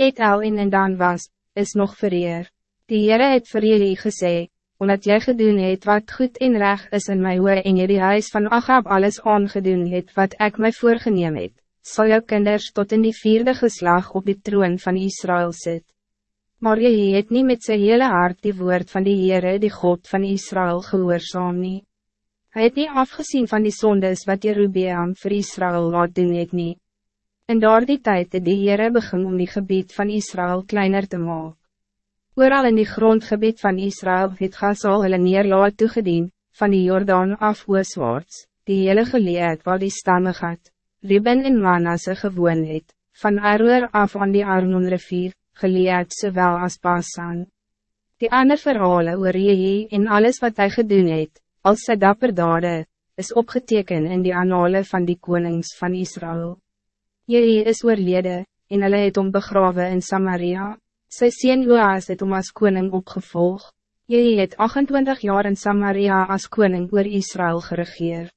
Etel en en dan was, is nog vereer. Die Heere het vir jullie gesê, omdat jy gedoen het wat goed en reg is in my oor en jy die huis van Agab alles aangedoen het wat ik mij voorgeneem het, sal jou kinders tot in die vierde geslag op die troon van Israël sit. Maar jy het niet met zijn hele hart die woord van die Heere die God van Israël gehoorzaam nie. Hy het niet afgezien van die zondes wat Jerubeam voor Israël laat doen het nie. En door die tijd het die Heere begin om die gebied van Israël kleiner te maken. Ooral in die grondgebied van Israël het Gasal hulle neerlaat toegedien, van die Jordaan af ooswaarts, die hele geleed waar die stamme gaat, Ruben en Manasse gewoon het, van Aroer af aan die Arnon rivier, geleed sowel as Basan. Die ander verhalen oor Jehe en alles wat hij gedoen het, als sy dapper dade, is opgeteken in die anale van die konings van Israël. Jehe is oorlede, en hulle het om begrawe in Samaria. Sy sien Joas het om as koning opgevolg. Jy het 28 jaar in Samaria als koning oor Israël geregeerd.